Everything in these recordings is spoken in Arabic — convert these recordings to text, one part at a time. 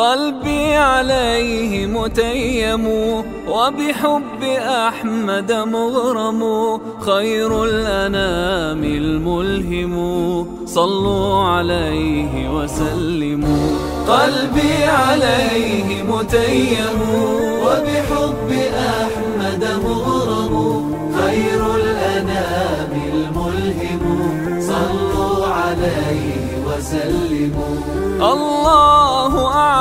قلبي عليه متيم وبحب أحمد مغرم خير الأنام الملهم. صلوا عليه وسلموا قلبي عليه متيم وبحب أحمد مغرم خير الأنام الملهم. صلوا عليه وسلموا الله قدره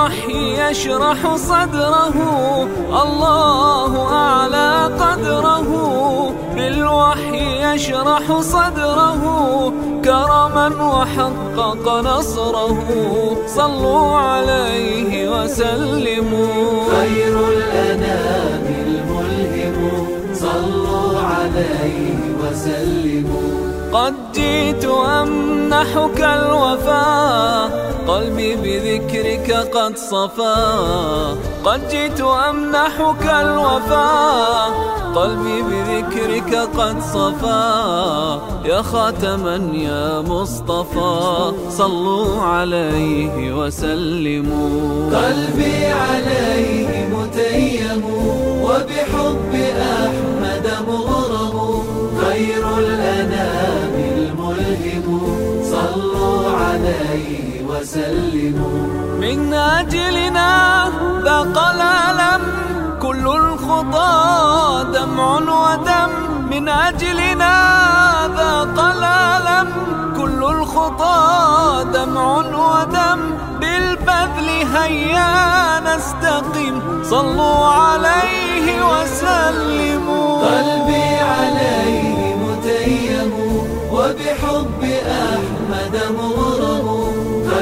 بالوحي يشرح صدره. الله أعلى قدره. بالوحي يشرح صدره. كرما وحقق نصره. صلوا عليه وسلموا. خير الأنام الملهم. صلوا عليه وسلموا. قد جئت أمنحك الوفاء. قلبي بذكرك قد صفا. قد جئت أمنحك الوفاء قلبي بذكرك قد صفا. يا خاتما يا مصطفى صلوا عليه وسلموا. قلبي عليه متيم وبحب أحمد عليه وسلموا. من أجلنا ذاق الألم كل الخطى دمع ودم من أجلنا ذاق الألم كل الخطى دمع ودم بالبذل هيا نستقيم صلوا عليه وسلموا.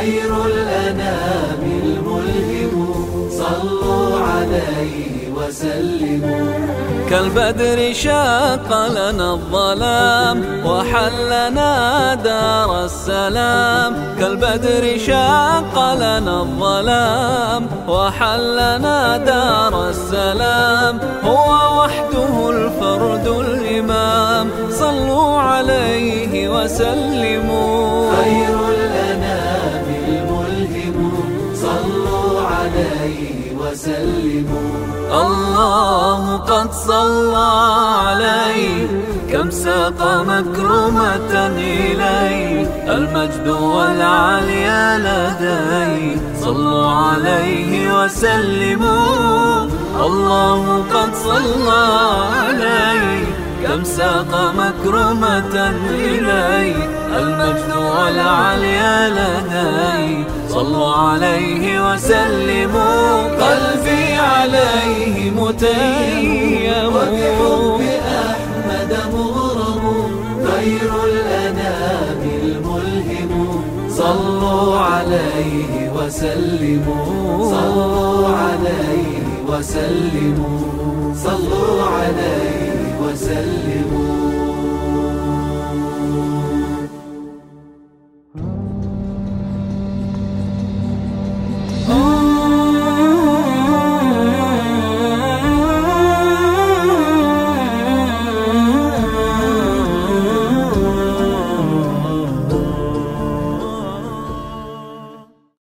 خير الأنام الملهم. صلوا عليه وسلموا. كالبدر شاق لنا الظلام وحلنا دار السلام. كالبدر شاق لنا الظلام وحلنا دار السلام. هو وحده الفرد الإمام. صلوا عليه وسلموا. خير وسلموا الله قد صلى عليه كم ساق مكرمة إليه. المجد والعليا لديه. صلوا عليه وسلموا. الله قد صلى عليه كم ساق مكرمة إليه المجد والعليا لديه صلوا عليه وسلموا قلبي عليه متيم. وبحب أحمد مغرم خير الأنام الملهم. صلوا عليه وسلموا. صلوا عليه وسلموا. صلوا عليه وسلموا.